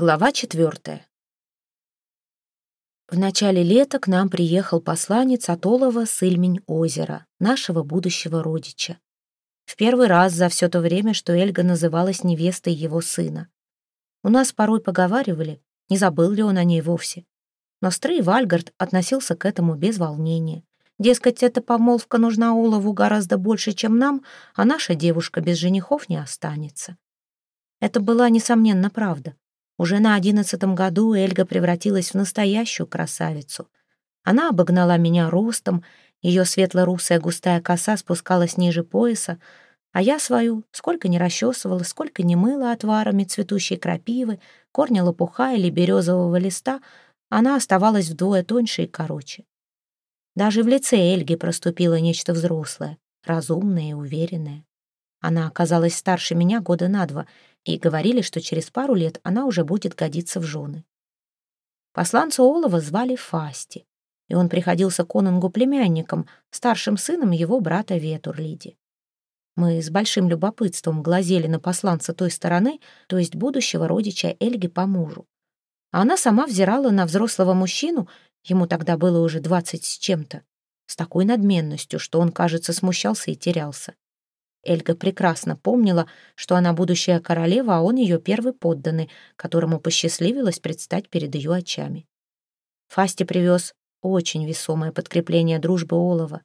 Глава четвертая. В начале лета к нам приехал посланец от Олова с Ильмень-озера, нашего будущего родича. В первый раз за все то время, что Эльга называлась невестой его сына. У нас порой поговаривали, не забыл ли он о ней вовсе. Но Стрей Вальгард относился к этому без волнения. Дескать, эта помолвка нужна Олову гораздо больше, чем нам, а наша девушка без женихов не останется. Это была, несомненно, правда. Уже на одиннадцатом году Эльга превратилась в настоящую красавицу. Она обогнала меня ростом, ее светло-русая густая коса спускалась ниже пояса, а я свою сколько не расчесывала, сколько не мыла отварами цветущей крапивы, корня лопуха или березового листа, она оставалась вдвое тоньше и короче. Даже в лице Эльги проступило нечто взрослое, разумное и уверенное. Она оказалась старше меня года на два, и говорили, что через пару лет она уже будет годиться в жены. Посланца Олова звали Фасти, и он приходился конунгу племянником, старшим сыном его брата Ветурлиди. Мы с большим любопытством глазели на посланца той стороны, то есть будущего родича Эльги по мужу. Она сама взирала на взрослого мужчину, ему тогда было уже двадцать с чем-то, с такой надменностью, что он, кажется, смущался и терялся. Эльга прекрасно помнила, что она будущая королева, а он ее первый подданный, которому посчастливилось предстать перед ее очами. Фасти привез очень весомое подкрепление дружбы Олова.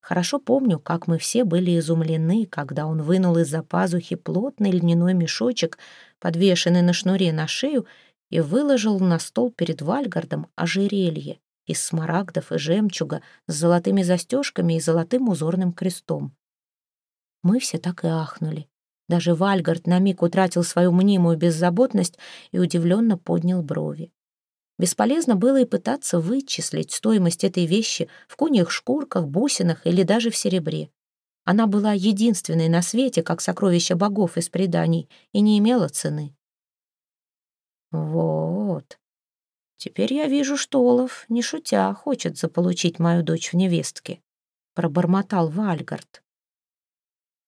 Хорошо помню, как мы все были изумлены, когда он вынул из-за пазухи плотный льняной мешочек, подвешенный на шнуре на шею, и выложил на стол перед Вальгардом ожерелье из смарагдов и жемчуга с золотыми застежками и золотым узорным крестом. Мы все так и ахнули. Даже Вальгард на миг утратил свою мнимую беззаботность и удивленно поднял брови. Бесполезно было и пытаться вычислить стоимость этой вещи в куньих шкурках, бусинах или даже в серебре. Она была единственной на свете, как сокровище богов из преданий, и не имела цены. Вот. Теперь я вижу, что Олаф, не шутя, хочет заполучить мою дочь в невестке, пробормотал Вальгард.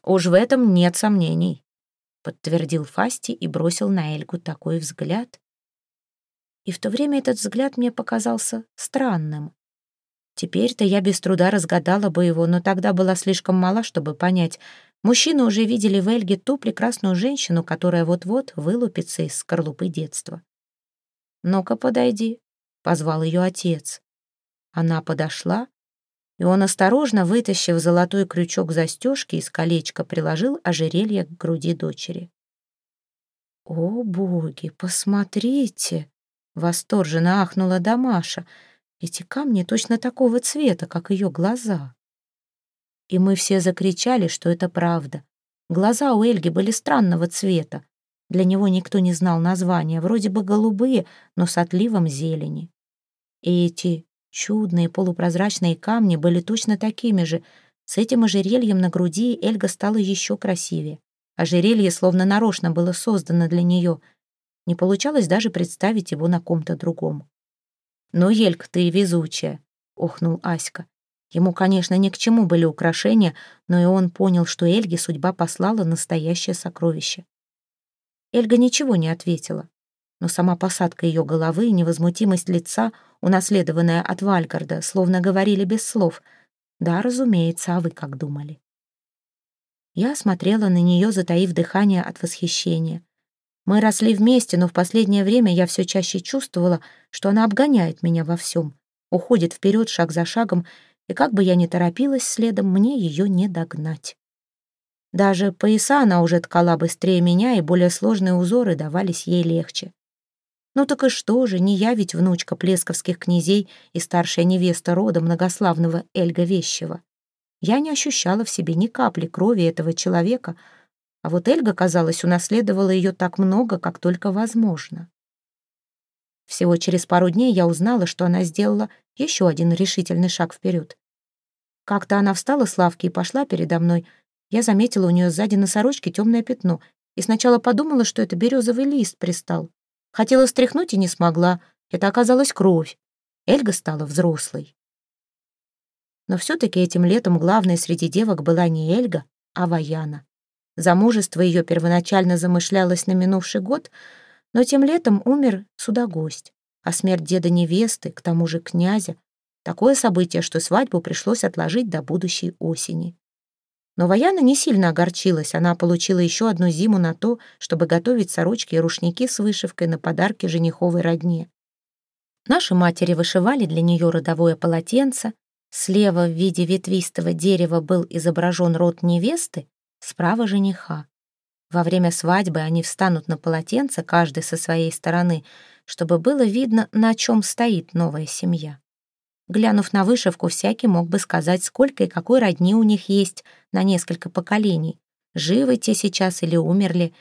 «Уж в этом нет сомнений», — подтвердил Фасти и бросил на Эльгу такой взгляд. И в то время этот взгляд мне показался странным. Теперь-то я без труда разгадала бы его, но тогда была слишком мала, чтобы понять. Мужчины уже видели в Эльге ту прекрасную женщину, которая вот-вот вылупится из скорлупы детства. «Ну-ка, подойди», — позвал ее отец. Она подошла и он, осторожно вытащив золотой крючок застежки из колечка, приложил ожерелье к груди дочери. «О, боги, посмотрите!» — восторженно ахнула Дамаша. «Эти камни точно такого цвета, как ее глаза». И мы все закричали, что это правда. Глаза у Эльги были странного цвета. Для него никто не знал названия, вроде бы голубые, но с отливом зелени. И эти Чудные полупрозрачные камни были точно такими же. С этим ожерельем на груди Эльга стала еще красивее. Ожерелье словно нарочно было создано для нее. Не получалось даже представить его на ком-то другом. «Ну, Елька, ты везучая», — охнул Аська. Ему, конечно, ни к чему были украшения, но и он понял, что Эльге судьба послала настоящее сокровище. Эльга ничего не ответила но сама посадка ее головы и невозмутимость лица, унаследованная от Вальгарда, словно говорили без слов. «Да, разумеется, а вы как думали?» Я смотрела на нее, затаив дыхание от восхищения. Мы росли вместе, но в последнее время я все чаще чувствовала, что она обгоняет меня во всем, уходит вперед шаг за шагом, и как бы я ни торопилась следом, мне ее не догнать. Даже пояса она уже ткала быстрее меня, и более сложные узоры давались ей легче. Ну так и что же, не я ведь внучка плесковских князей и старшая невеста рода многославного Эльга Вещева. Я не ощущала в себе ни капли крови этого человека, а вот Эльга, казалось, унаследовала ее так много, как только возможно. Всего через пару дней я узнала, что она сделала еще один решительный шаг вперед. Как-то она встала с лавки и пошла передо мной. Я заметила у нее сзади на сорочке темное пятно и сначала подумала, что это березовый лист пристал. Хотела стряхнуть и не смогла. Это оказалась кровь. Эльга стала взрослой. Но все-таки этим летом главной среди девок была не Эльга, а Ваяна. Замужество ее первоначально замышлялось на минувший год, Но тем летом умер судогость, а смерть деда невесты, к тому же князя, такое событие, что свадьбу пришлось отложить до будущей осени. Но Ваяна не сильно огорчилась, она получила еще одну зиму на то, чтобы готовить сорочки и рушники с вышивкой на подарки жениховой родне. Наши матери вышивали для нее родовое полотенце, слева в виде ветвистого дерева был изображен род невесты, справа жениха. Во время свадьбы они встанут на полотенце, каждый со своей стороны, чтобы было видно, на чем стоит новая семья. Глянув на вышивку, всякий мог бы сказать, сколько и какой родни у них есть на несколько поколений. Живы те сейчас или умерли.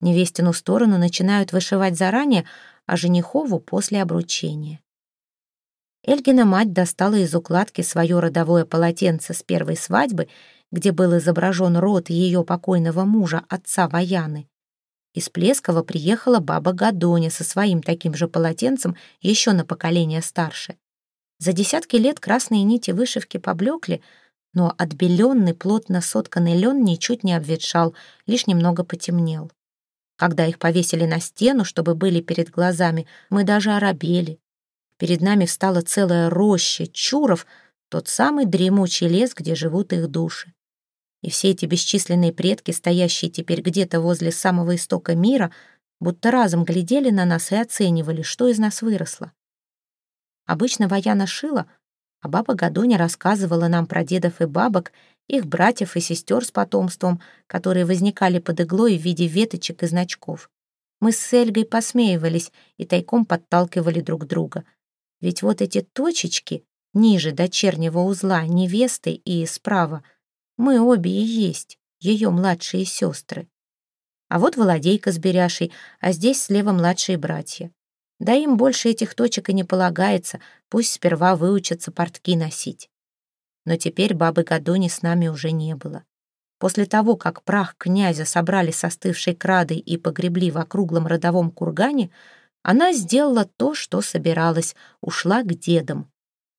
Невестину сторону начинают вышивать заранее, а женихову после обручения. Эльгина мать достала из укладки свое родовое полотенце с первой свадьбы, где был изображен род ее покойного мужа, отца Ваяны. Из Плескова приехала баба Гадоня со своим таким же полотенцем еще на поколение старше. За десятки лет красные нити вышивки поблекли, но отбеленный, плотно сотканный лен ничуть не обветшал, лишь немного потемнел. Когда их повесили на стену, чтобы были перед глазами, мы даже оробели. Перед нами встала целая роща чуров, тот самый дремучий лес, где живут их души. И все эти бесчисленные предки, стоящие теперь где-то возле самого истока мира, будто разом глядели на нас и оценивали, что из нас выросло. Обычно Ваяна шила, а баба Гадоня рассказывала нам про дедов и бабок, их братьев и сестер с потомством, которые возникали под иглой в виде веточек и значков. Мы с Эльгой посмеивались и тайком подталкивали друг друга. Ведь вот эти точечки ниже дочернего узла невесты и справа, мы обе и есть, ее младшие сестры. А вот Володейка с Беряшей, а здесь слева младшие братья. Да им больше этих точек и не полагается, пусть сперва выучатся портки носить. Но теперь бабы Гадони с нами уже не было. После того, как прах князя собрали с остывшей крадой и погребли в округлом родовом кургане, она сделала то, что собиралась, ушла к дедам.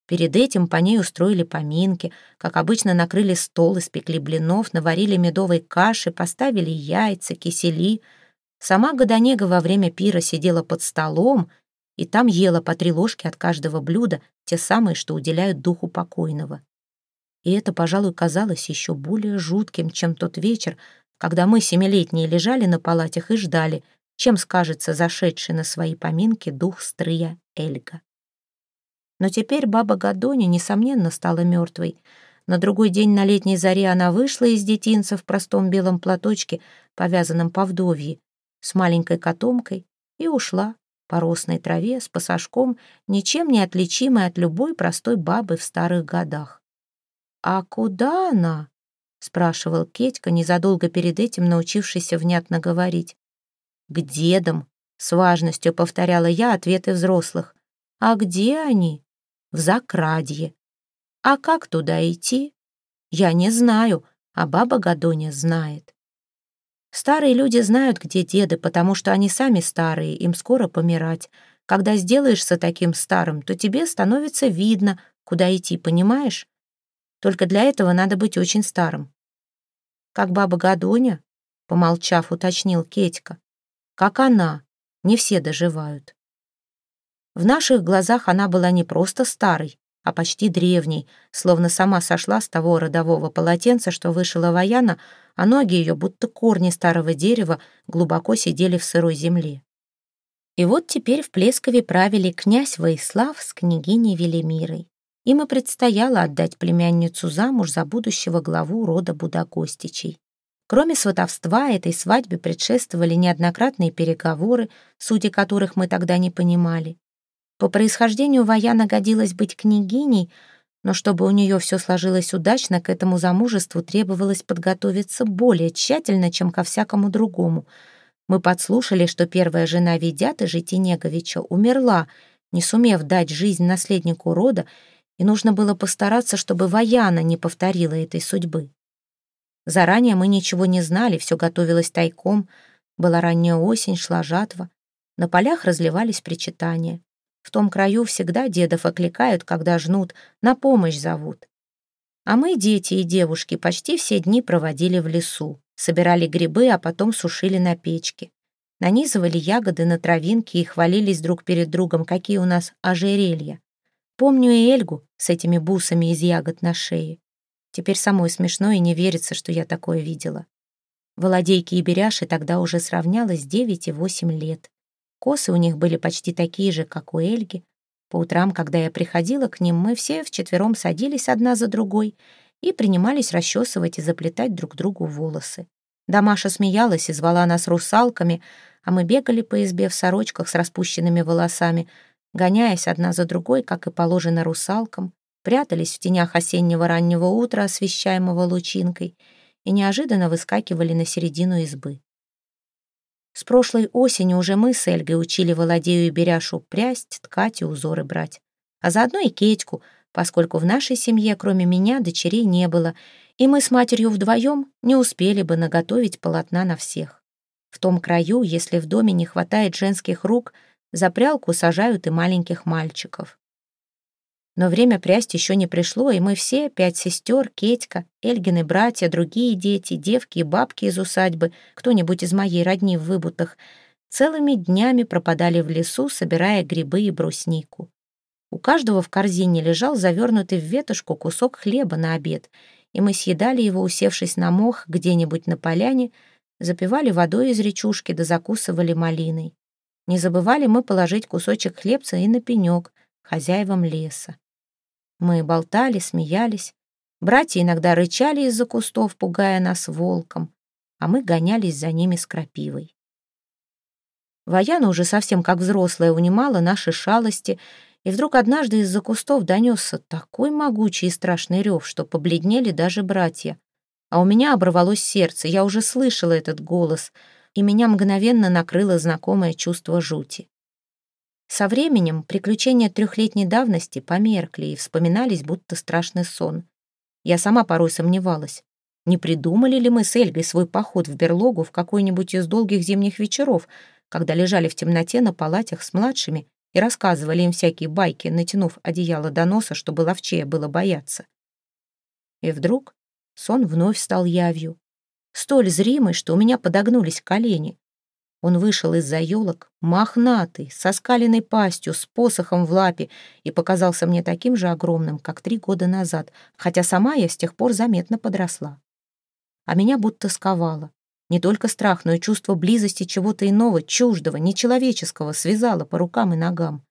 Перед этим по ней устроили поминки, как обычно накрыли стол, испекли блинов, наварили медовой каши, поставили яйца, кисели — Сама Годонега во время пира сидела под столом и там ела по три ложки от каждого блюда, те самые, что уделяют духу покойного. И это, пожалуй, казалось еще более жутким, чем тот вечер, когда мы, семилетние, лежали на палатях и ждали, чем скажется зашедший на свои поминки дух стрыя Эльга. Но теперь баба Гадоня, несомненно, стала мертвой. На другой день на летней заре она вышла из детинца в простом белом платочке, повязанном по вдовье, с маленькой котомкой и ушла по росной траве с пасашком, ничем не отличимой от любой простой бабы в старых годах. «А куда она?» — спрашивал Кетька, незадолго перед этим научившийся внятно говорить. «К дедам», — с важностью повторяла я ответы взрослых. «А где они?» «В Закрадье». «А как туда идти?» «Я не знаю, а баба Гадоня знает». Старые люди знают, где деды, потому что они сами старые, им скоро помирать. Когда сделаешься таким старым, то тебе становится видно, куда идти, понимаешь? Только для этого надо быть очень старым. Как баба Гадоня, помолчав, уточнил Кетька. Как она, не все доживают. В наших глазах она была не просто старой, а почти древней, словно сама сошла с того родового полотенца, что вышила Ваяна, а ноги ее, будто корни старого дерева, глубоко сидели в сырой земле. И вот теперь в Плескове правили князь Воислав с княгиней Велимирой. Им и предстояло отдать племянницу замуж за будущего главу рода Будагостичей. Кроме сватовства, этой свадьбе предшествовали неоднократные переговоры, сути которых мы тогда не понимали. По происхождению Ваяна годилась быть княгиней, но чтобы у нее все сложилось удачно, к этому замужеству требовалось подготовиться более тщательно, чем ко всякому другому. Мы подслушали, что первая жена Ведята, Житинеговича, умерла, не сумев дать жизнь наследнику рода, и нужно было постараться, чтобы Ваяна не повторила этой судьбы. Заранее мы ничего не знали, все готовилось тайком. Была ранняя осень, шла жатва. На полях разливались причитания. В том краю всегда дедов окликают, когда жнут, на помощь зовут. А мы, дети и девушки, почти все дни проводили в лесу. Собирали грибы, а потом сушили на печке. нанизывали ягоды на травинки и хвалились друг перед другом, какие у нас ожерелья. Помню и Эльгу с этими бусами из ягод на шее. Теперь самой смешно и не верится, что я такое видела. Володейки и Беряши тогда уже сравнялось 9 и 8 лет. Косы у них были почти такие же, как у Эльги. По утрам, когда я приходила к ним, мы все вчетвером садились одна за другой и принимались расчесывать и заплетать друг другу волосы. Дамаша смеялась и звала нас русалками, а мы бегали по избе в сорочках с распущенными волосами, гоняясь одна за другой, как и положено русалкам, прятались в тенях осеннего раннего утра, освещаемого лучинкой, и неожиданно выскакивали на середину избы. С прошлой осени уже мы с Эльгой учили Володею и Беряшу прясть, ткать и узоры брать. А заодно и Кетьку, поскольку в нашей семье, кроме меня, дочерей не было, и мы с матерью вдвоем не успели бы наготовить полотна на всех. В том краю, если в доме не хватает женских рук, за прялку сажают и маленьких мальчиков. Но время прясть еще не пришло, и мы все, пять сестер, Кетька, Эльгины братья, другие дети, девки и бабки из усадьбы, кто-нибудь из моей родни в выбутах, целыми днями пропадали в лесу, собирая грибы и бруснику. У каждого в корзине лежал завернутый в ветошку кусок хлеба на обед, и мы съедали его, усевшись на мох где-нибудь на поляне, запивали водой из речушки да закусывали малиной. Не забывали мы положить кусочек хлебца и на пенек, хозяевам леса. Мы болтали, смеялись. Братья иногда рычали из-за кустов, пугая нас волком, а мы гонялись за ними с крапивой. Ваяна уже совсем как взрослая унимала наши шалости, и вдруг однажды из-за кустов донесся такой могучий и страшный рев, что побледнели даже братья. А у меня оборвалось сердце, я уже слышала этот голос, и меня мгновенно накрыло знакомое чувство жути. Со временем приключения трехлетней давности померкли и вспоминались, будто страшный сон. Я сама порой сомневалась, не придумали ли мы с Эльгой свой поход в берлогу в какой-нибудь из долгих зимних вечеров, когда лежали в темноте на палатях с младшими и рассказывали им всякие байки, натянув одеяло до носа, чтобы ловчее было бояться. И вдруг сон вновь стал явью, столь зримой, что у меня подогнулись колени. Он вышел из-за елок, мохнатый, со скаленной пастью, с посохом в лапе, и показался мне таким же огромным, как три года назад, хотя сама я с тех пор заметно подросла. А меня будто сковало. Не только страх, но и чувство близости чего-то иного, чуждого, нечеловеческого связало по рукам и ногам.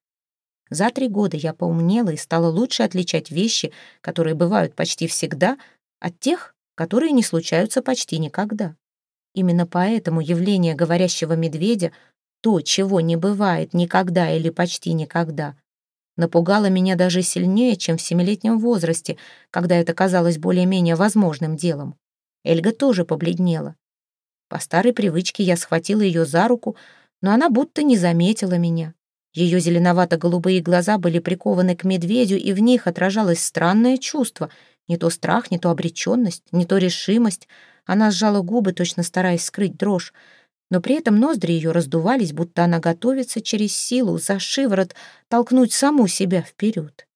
За три года я поумнела и стала лучше отличать вещи, которые бывают почти всегда, от тех, которые не случаются почти никогда. Именно поэтому явление говорящего медведя, то, чего не бывает никогда или почти никогда, напугало меня даже сильнее, чем в семилетнем возрасте, когда это казалось более-менее возможным делом. Эльга тоже побледнела. По старой привычке я схватила ее за руку, но она будто не заметила меня. Ее зеленовато-голубые глаза были прикованы к медведю, и в них отражалось странное чувство, не то страх, не то обреченность, не то решимость — она сжала губы, точно стараясь скрыть дрожь, но при этом ноздри ее раздувались, будто она готовится через силу, за шиворот, толкнуть саму себя вперед.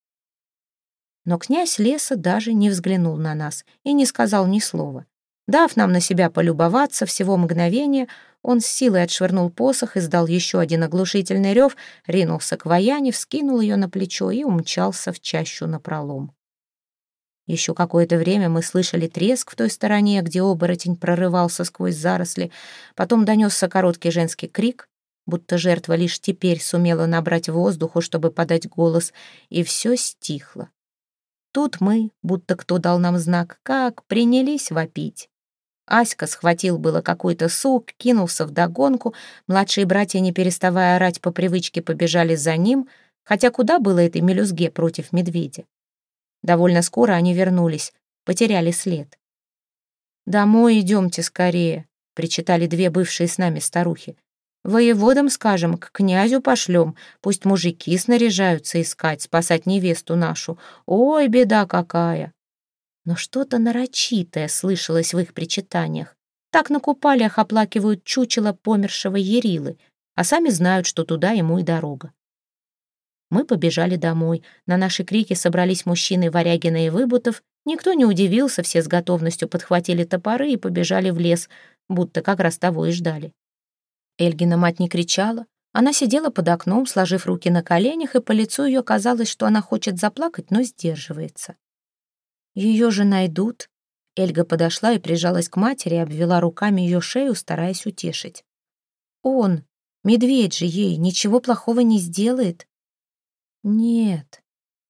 Но князь леса даже не взглянул на нас и не сказал ни слова. Дав нам на себя полюбоваться всего мгновения, он с силой отшвырнул посох, издал еще один оглушительный рев, ринулся к вояне, вскинул ее на плечо и умчался в чащу напролом. Еще какое-то время мы слышали треск в той стороне, где оборотень прорывался сквозь заросли. Потом донесся короткий женский крик, будто жертва лишь теперь сумела набрать воздуху, чтобы подать голос, и все стихло. Тут мы, будто кто дал нам знак, как принялись вопить. Аська схватил было какой-то сук, кинулся вдогонку, младшие братья, не переставая орать по привычке, побежали за ним, хотя куда было этой мелюзге против медведя? Довольно скоро они вернулись, потеряли след. «Домой идемте скорее», — причитали две бывшие с нами старухи. «Воеводам, скажем, к князю пошлем, пусть мужики снаряжаются искать, спасать невесту нашу. Ой, беда какая!» Но что-то нарочитое слышалось в их причитаниях. Так на купалях оплакивают чучело помершего Ерилы, а сами знают, что туда ему и дорога. Мы побежали домой. На наши крики собрались мужчины Варягина и Выбутов. Никто не удивился, все с готовностью подхватили топоры и побежали в лес, будто как раз того и ждали. Эльгина мать не кричала. Она сидела под окном, сложив руки на коленях, и по лицу ее казалось, что она хочет заплакать, но сдерживается. Ее же найдут. Эльга подошла и прижалась к матери, обвела руками ее шею, стараясь утешить. Он, медведь же ей, ничего плохого не сделает. Нет,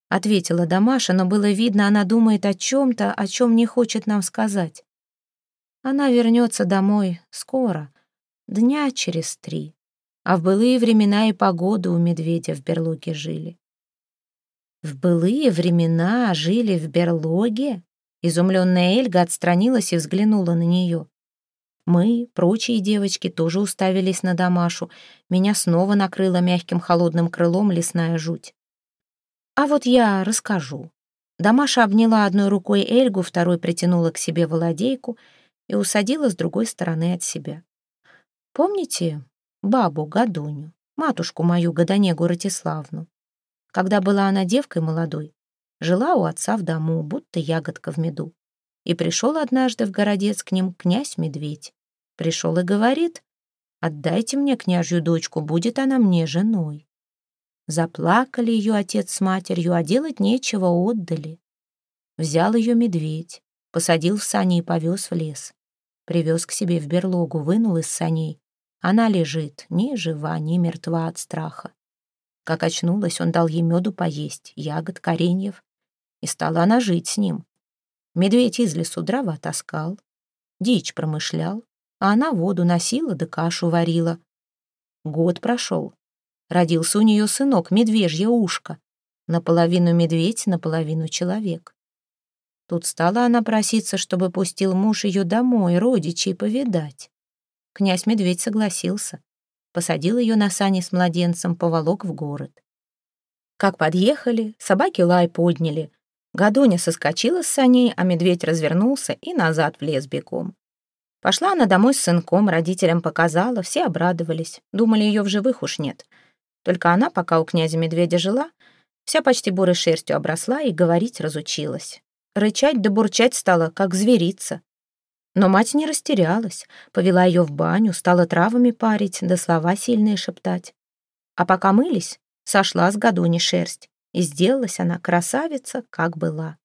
ответила Дамаша, но было видно, она думает о чем-то, о чем не хочет нам сказать. Она вернется домой скоро, дня через три. А в былые времена и погоду у медведя в берлоге жили. В былые времена жили в берлоге? Изумленная Эльга отстранилась и взглянула на нее. Мы, прочие девочки, тоже уставились на Дамашу. Меня снова накрыла мягким холодным крылом лесная жуть. А вот я расскажу. Дамаша обняла одной рукой Эльгу, второй притянула к себе володейку и усадила с другой стороны от себя. Помните бабу Гадуню, матушку мою Годонегу Ратиславну? Когда была она девкой молодой, жила у отца в дому, будто ягодка в меду. И пришел однажды в городец к ним князь-медведь. Пришел и говорит, «Отдайте мне княжью дочку, будет она мне женой». Заплакали ее отец с матерью, а делать нечего, отдали. Взял ее медведь, посадил в сани и повез в лес. Привез к себе в берлогу, вынул из саней. Она лежит, ни жива, ни мертва от страха. Как очнулась, он дал ей меду поесть, ягод, кореньев, и стала она жить с ним. Медведь из лесу дрова таскал, дичь промышлял, а она воду носила да кашу варила. Год прошел. Родился у нее сынок, медвежье ушко. Наполовину медведь, наполовину человек. Тут стала она проситься, чтобы пустил муж ее домой, родичей повидать. Князь-медведь согласился. Посадил ее на сани с младенцем, поволок в город. Как подъехали, собаки лай подняли. Гадоня соскочила с саней, а медведь развернулся и назад в лес бегом. Пошла она домой с сынком, родителям показала, все обрадовались. Думали, ее в живых уж нет. Только она, пока у князя медведя жила, вся почти бурой шерстью обросла и говорить разучилась. Рычать да бурчать стала, как зверица. Но мать не растерялась, повела ее в баню, стала травами парить, да слова сильные шептать. А пока мылись, сошла с Гадуни шерсть, и сделалась она красавица, как была.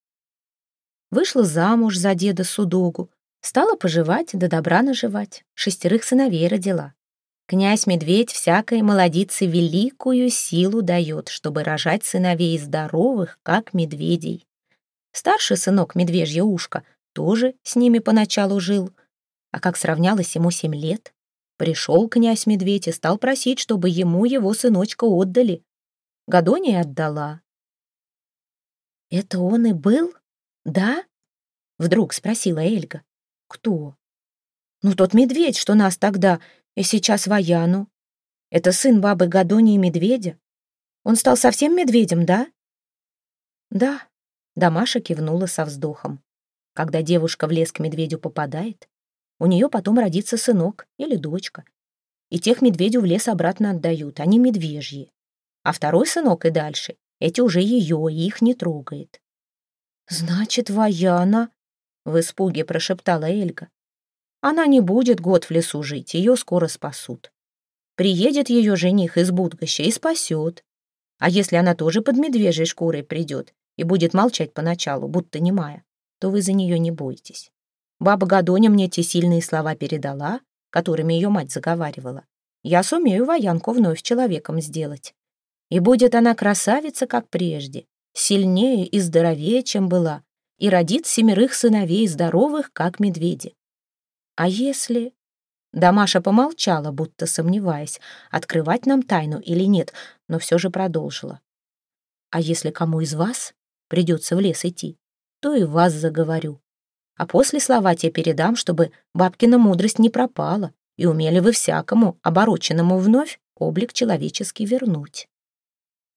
Вышла замуж за деда Судогу, стала поживать да добра наживать, шестерых сыновей родила. Князь-медведь всякой молодице великую силу дает, чтобы рожать сыновей здоровых, как медведей. Старший сынок, медвежье ушко, тоже с ними поначалу жил. А как сравнялось ему семь лет, пришел князь-медведь и стал просить, чтобы ему его сыночка отдали. Гадония отдала. «Это он и был? Да?» — вдруг спросила Эльга. «Кто?» «Ну, тот медведь, что нас тогда и сейчас вояну. Это сын бабы Гадонии медведя. Он стал совсем медведем, да?» «Да», Дамаша кивнула со вздохом. Когда девушка в лес к медведю попадает, у нее потом родится сынок или дочка. И тех медведю в лес обратно отдают, они медвежьи. А второй сынок и дальше, эти уже ее, и их не трогает. «Значит, Ваяна...» — в испуге прошептала Эльга. «Она не будет год в лесу жить, ее скоро спасут. Приедет ее жених из Будгоща и спасет. А если она тоже под медвежьей шкурой придет, и будет молчать поначалу, будто немая, то вы за нее не бойтесь. Баба Гадоня мне те сильные слова передала, которыми ее мать заговаривала. Я сумею воянку вновь человеком сделать. И будет она красавица, как прежде, сильнее и здоровее, чем была, и родит семерых сыновей, здоровых, как медведи. А если... Дамаша помолчала, будто сомневаясь, открывать нам тайну или нет, но все же продолжила. А если кому из вас придется в лес идти, то и вас заговорю. А после слова те передам, чтобы бабкина мудрость не пропала, и умели вы всякому, обороченному вновь, облик человеческий вернуть.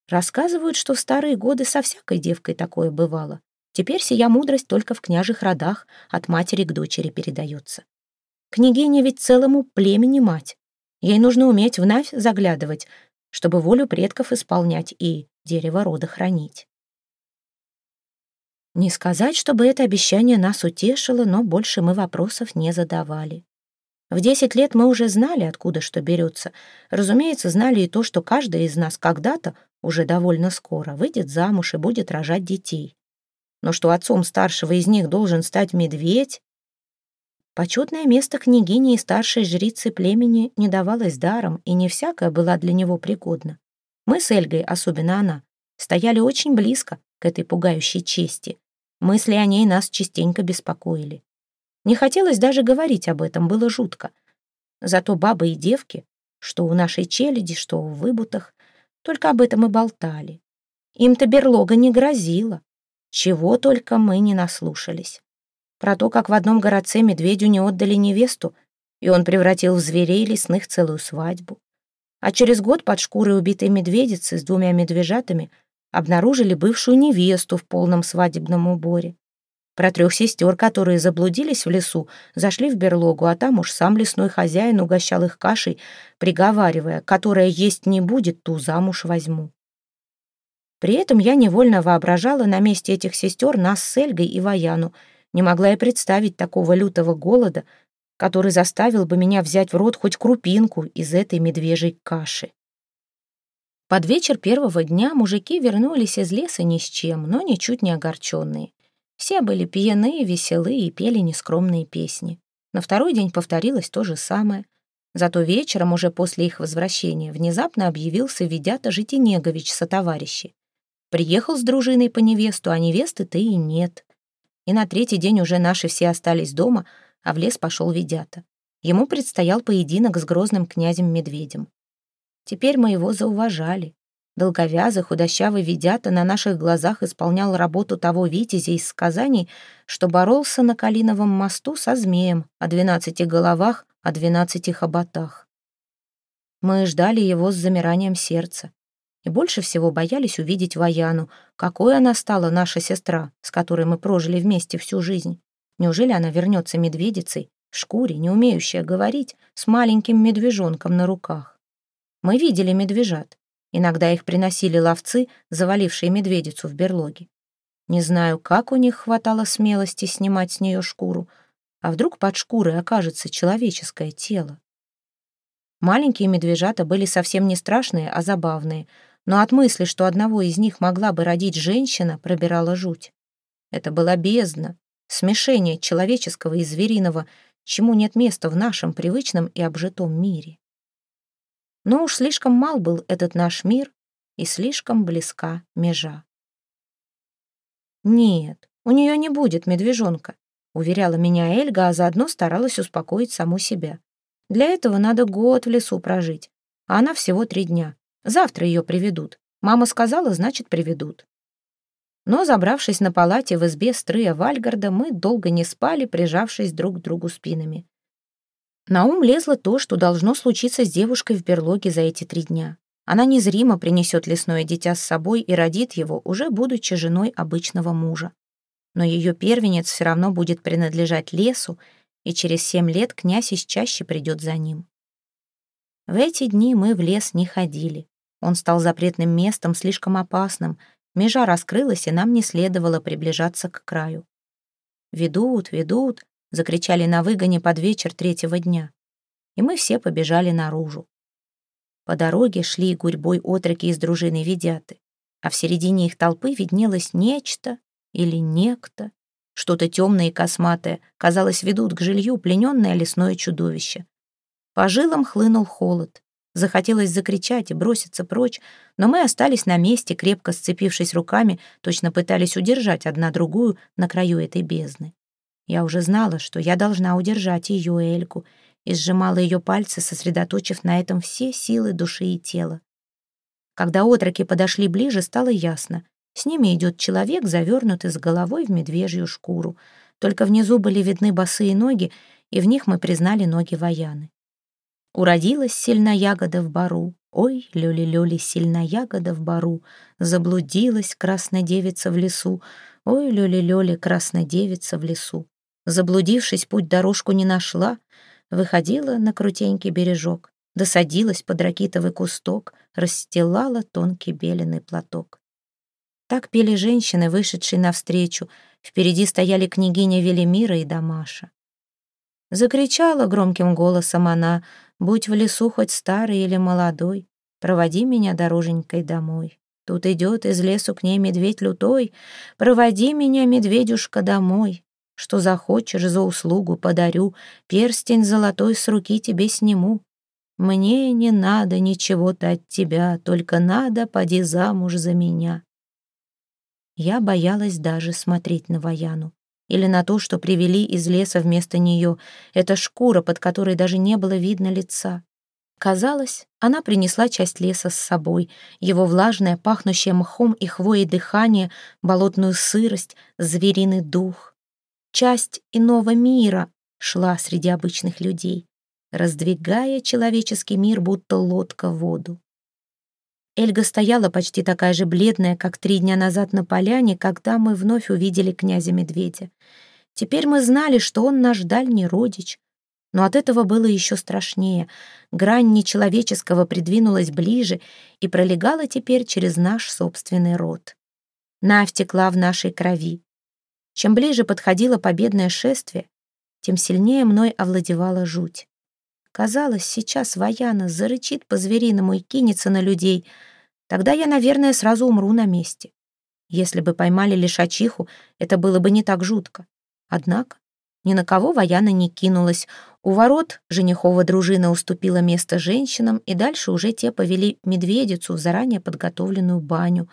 Рассказывают, что в старые годы со всякой девкой такое бывало. Теперь сия мудрость только в княжих родах от матери к дочери передается. Княгиня ведь целому племени мать. Ей нужно уметь вновь заглядывать, чтобы волю предков исполнять и дерево рода хранить. Не сказать, чтобы это обещание нас утешило, но больше мы вопросов не задавали. В десять лет мы уже знали, откуда что берется. Разумеется, знали и то, что каждый из нас когда-то, уже довольно скоро, выйдет замуж и будет рожать детей. Но что отцом старшего из них должен стать медведь, Почетное место княгини и старшей жрицы племени не давалось даром, и не всякая была для него пригодна. Мы с Эльгой, особенно она, стояли очень близко к этой пугающей чести. Мысли о ней нас частенько беспокоили. Не хотелось даже говорить об этом, было жутко. Зато бабы и девки, что у нашей челяди, что в выбутах, только об этом и болтали. Им-то берлога не грозила. Чего только мы не наслушались про то, как в одном городце медведю не отдали невесту, и он превратил в зверей лесных целую свадьбу. А через год под шкурой убитой медведицы с двумя медвежатами обнаружили бывшую невесту в полном свадебном уборе. Про трех сестер, которые заблудились в лесу, зашли в берлогу, а там уж сам лесной хозяин угощал их кашей, приговаривая, которая есть не будет, ту замуж возьму. При этом я невольно воображала на месте этих сестер нас с Эльгой и Ваяну — не могла и представить такого лютого голода, который заставил бы меня взять в рот хоть крупинку из этой медвежьей каши. Под вечер первого дня мужики вернулись из леса ни с чем, но ничуть не огорченные. Все были пьяные, веселые и пели нескромные песни. На второй день повторилось то же самое. Зато вечером, уже после их возвращения, внезапно объявился Ведята Житинегович сотоварищи. Приехал с дружиной по невесту, а невесты-то и нет. И на третий день уже наши все остались дома, а в лес пошел Ведята. Ему предстоял поединок с грозным князем-медведем. Теперь мы его зауважали. Долговязый, худощавый Ведята на наших глазах исполнял работу того витязя из сказаний, что боролся на Калиновом мосту со змеем о двенадцати головах, о двенадцати хоботах. Мы ждали его с замиранием сердца и больше всего боялись увидеть Ваяну. Какой она стала, наша сестра, с которой мы прожили вместе всю жизнь? Неужели она вернется медведицей, в шкуре, не умеющая говорить, с маленьким медвежонком на руках? Мы видели медвежат. Иногда их приносили ловцы, завалившие медведицу в берлоге. Не знаю, как у них хватало смелости снимать с нее шкуру, а вдруг под шкурой окажется человеческое тело. Маленькие медвежата были совсем не страшные, а забавные — но от мысли, что одного из них могла бы родить женщина, пробирала жуть. Это была бездна, смешение человеческого и звериного, чему нет места в нашем привычном и обжитом мире. Но уж слишком мал был этот наш мир, и слишком близка межа. «Нет, у нее не будет медвежонка», — уверяла меня Эльга, а заодно старалась успокоить саму себя. «Для этого надо год в лесу прожить, а она всего три дня. Завтра ее приведут. Мама сказала, значит, приведут. Но, забравшись на палате в избе стрыя Вальгарда, мы долго не спали, прижавшись друг к другу спинами. На ум лезло то, что должно случиться с девушкой в берлоге за эти три дня. Она незримо принесет лесное дитя с собой и родит его, уже будучи женой обычного мужа. Но ее первенец все равно будет принадлежать лесу, и через семь лет князь из чаще придет за ним. В эти дни мы в лес не ходили. Он стал запретным местом, слишком опасным. Межа раскрылась, и нам не следовало приближаться к краю. «Ведут, ведут!» — закричали на выгоне под вечер третьего дня. И мы все побежали наружу. По дороге шли гурьбой отроки из дружины Ведяты, а в середине их толпы виднелось нечто или некто, что-то темное и косматое, казалось, ведут к жилью плененное лесное чудовище. По жилам хлынул холод. Захотелось закричать и броситься прочь, но мы остались на месте, крепко сцепившись руками, точно пытались удержать одна другую на краю этой бездны. Я уже знала, что я должна удержать ее, Эльку, и сжимала ее пальцы, сосредоточив на этом все силы души и тела. Когда отроки подошли ближе, стало ясно. С ними идет человек, завернутый с головой в медвежью шкуру. Только внизу были видны босые ноги, и в них мы признали ноги Ваяны. Уродилась сильна ягода в бару, Ой, люли-люли, сильна ягода в бару, Заблудилась красная девица в лесу, Ой, люли-люли, красная девица в лесу. Заблудившись, путь дорожку не нашла, Выходила на крутенький бережок, Досадилась под ракитовый кусток, Расстилала тонкий беленый платок. Так пели женщины, вышедшие навстречу, Впереди стояли княгиня Велимира и Дамаша. Закричала громким голосом она, «Будь в лесу хоть старый или молодой, проводи меня дороженькой домой. Тут идет из лесу к ней медведь лютой, проводи меня, медведюшка, домой. Что захочешь, за услугу подарю, перстень золотой с руки тебе сниму. Мне не надо ничего-то от тебя, только надо, поди замуж за меня. Я боялась даже смотреть на Ваяну или на то, что привели из леса вместо нее. Это шкура, под которой даже не было видно лица. Казалось, она принесла часть леса с собой, его влажное, пахнущее мхом и хвоей дыхание, болотную сырость, звериный дух. Часть иного мира шла среди обычных людей, раздвигая человеческий мир, будто лодка в воду. Эльга стояла почти такая же бледная, как три дня назад на поляне, когда мы вновь увидели князя-медведя. Теперь мы знали, что он наш дальний родич. Но от этого было еще страшнее. Грань нечеловеческого придвинулась ближе и пролегала теперь через наш собственный род. Навь текла в нашей крови. Чем ближе подходило победное шествие, тем сильнее мной овладевала жуть. Казалось, сейчас Ваяна зарычит по-звериному и кинется на людей — Тогда я, наверное, сразу умру на месте. Если бы поймали лишачиху, это было бы не так жутко. Однако ни на кого Ваяна не кинулась. У ворот женихова дружина уступила место женщинам, и дальше уже те повели медведицу в заранее подготовленную баню,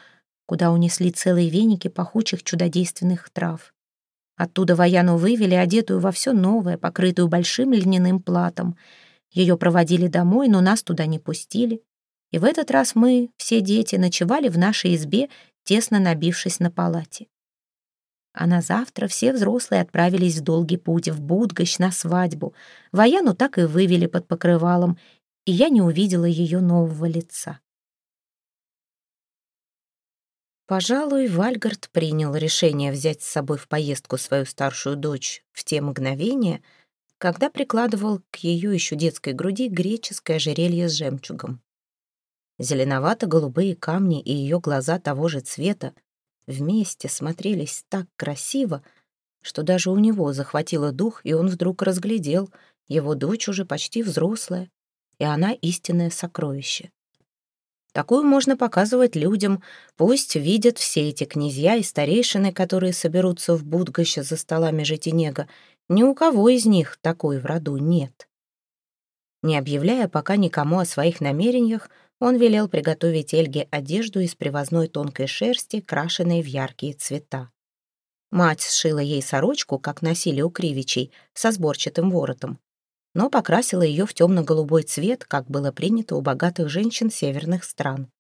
куда унесли целые веники пахучих чудодейственных трав. Оттуда Ваяну вывели, одетую во все новое, покрытую большим льняным платом. Ее проводили домой, но нас туда не пустили. И в этот раз мы, все дети, ночевали в нашей избе, тесно набившись на палате. А на завтра все взрослые отправились в долгий путь в Будгощ на свадьбу. Ваяну так и вывели под покрывалом, и я не увидела ее нового лица. Пожалуй, Вальгард принял решение взять с собой в поездку свою старшую дочь в те мгновения, когда прикладывал к ее еще детской груди греческое ожерелье с жемчугом. Зеленовато-голубые камни и ее глаза того же цвета вместе смотрелись так красиво, что даже у него захватило дух, и он вдруг разглядел, его дочь уже почти взрослая, и она истинное сокровище. Такую можно показывать людям, пусть видят все эти князья и старейшины, которые соберутся в Будгоще за столами Житинега. Ни у кого из них такой в роду нет. Не объявляя пока никому о своих намерениях, он велел приготовить Эльге одежду из привозной тонкой шерсти, крашенной в яркие цвета. Мать сшила ей сорочку, как носили у кривичей, со сборчатым воротом, но покрасила ее в темно-голубой цвет, как было принято у богатых женщин северных стран.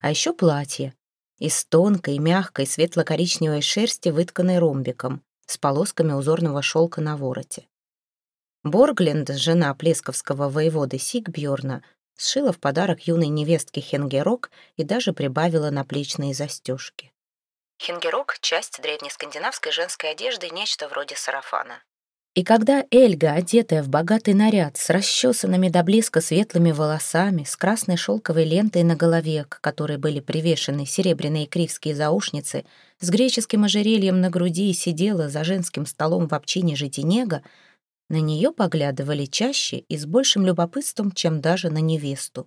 А еще платье из тонкой, мягкой, светло-коричневой шерсти, вытканной ромбиком, с полосками узорного шелка на вороте. Боргленд, жена плесковского воеводы Сигбьорна, сшила в подарок юной невестке хенгерок и даже прибавила наплечные застежки. Хенгерок — часть древнескандинавской женской одежды, нечто вроде сарафана. И когда Эльга, одетая в богатый наряд, с расчесанными до блеска светлыми волосами, с красной шелковой лентой на голове, к которой были привешены серебряные кривские заушницы, с греческим ожерельем на груди сидела за женским столом в общине Житинега, на нее поглядывали чаще и с большим любопытством, чем даже на невесту.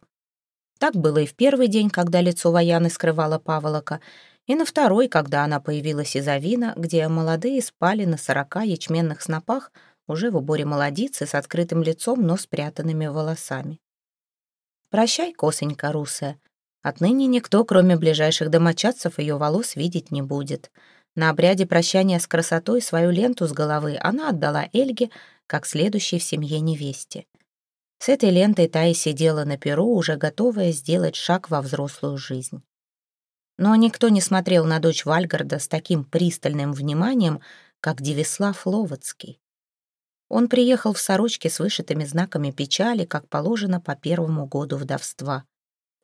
Так было и в первый день, когда лицо Ваяны скрывала паволока, и на второй, когда она появилась из Авина, где молодые спали на сорока ячменных снопах, уже в уборе молодицы с открытым лицом, но спрятанными волосами. «Прощай, косонька русая. Отныне никто, кроме ближайших домочадцев, ее волос видеть не будет». На обряде прощания с красотой свою ленту с головы она отдала Эльге, как следующей в семье невесте. С этой лентой та сидела на перу, уже готовая сделать шаг во взрослую жизнь. Но никто не смотрел на дочь Вальгарда с таким пристальным вниманием, как Девислав Ловацкий. Он приехал в сорочке с вышитыми знаками печали, как положено по первому году вдовства.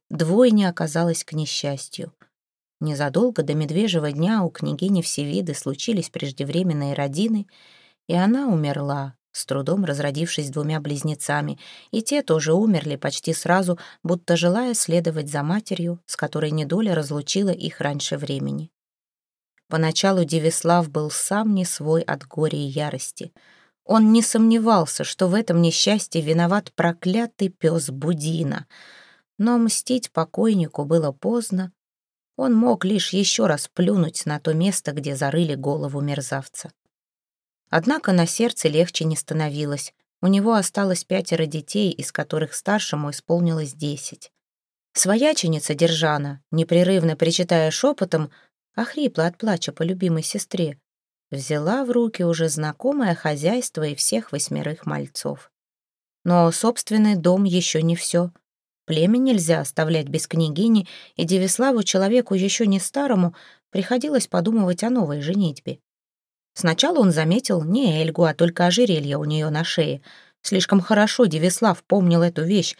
Двойня оказалась к несчастью. Незадолго до медвежьего дня у княгини Всевиды случились преждевременные родины, и она умерла, с трудом разродившись двумя близнецами, и те тоже умерли почти сразу, будто желая следовать за матерью, с которой недоля разлучила их раньше времени. Поначалу Девислав был сам не свой от горя и ярости. Он не сомневался, что в этом несчастье виноват проклятый пес Будина. Но мстить покойнику было поздно. Он мог лишь еще раз плюнуть на то место, где зарыли голову мерзавца. Однако на сердце легче не становилось. У него осталось пятеро детей, из которых старшему исполнилось десять. Свояченица Держана, непрерывно причитая шепотом, охрипла от плача по любимой сестре, взяла в руки уже знакомое хозяйство и всех восьмерых мальцов. Но собственный дом еще не все. Племя нельзя оставлять без княгини, и Девиславу, человеку еще не старому, приходилось подумывать о новой женитьбе. Сначала он заметил не Эльгу, а только ожерелье у нее на шее. Слишком хорошо Девислав помнил эту вещь,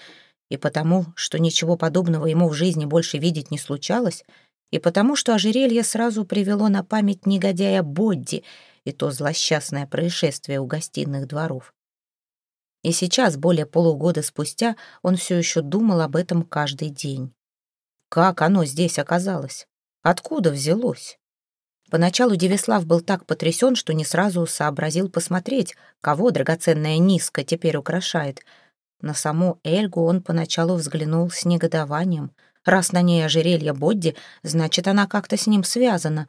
и потому, что ничего подобного ему в жизни больше видеть не случалось, и потому, что ожерелье сразу привело на память негодяя Бодди и то злосчастное происшествие у гостиных дворов. И сейчас, более полугода спустя, он все еще думал об этом каждый день. Как оно здесь оказалось? Откуда взялось? Поначалу Девислав был так потрясен, что не сразу сообразил посмотреть, кого драгоценная низко теперь украшает — на саму Эльгу он поначалу взглянул с негодованием. Раз на ней ожерелье Бодди, значит, она как-то с ним связана.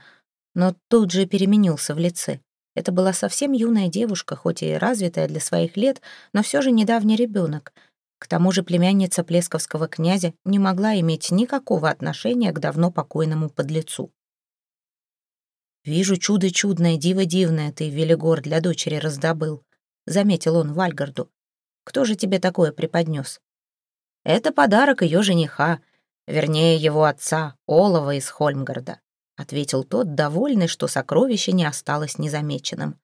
Но тут же переменился в лице. Это была совсем юная девушка, хоть и развитая для своих лет, но все же недавний ребенок. К тому же племянница Плесковского князя не могла иметь никакого отношения к давно покойному подлецу. «Вижу чудо чудное, диво дивное ты, Велигор, для дочери раздобыл», — заметил он Вальгарду. Кто же тебе такое преподнес? Это подарок ее жениха, вернее, его отца, Олова из Хольмгарда, ответил тот, довольный, что сокровище не осталось незамеченным.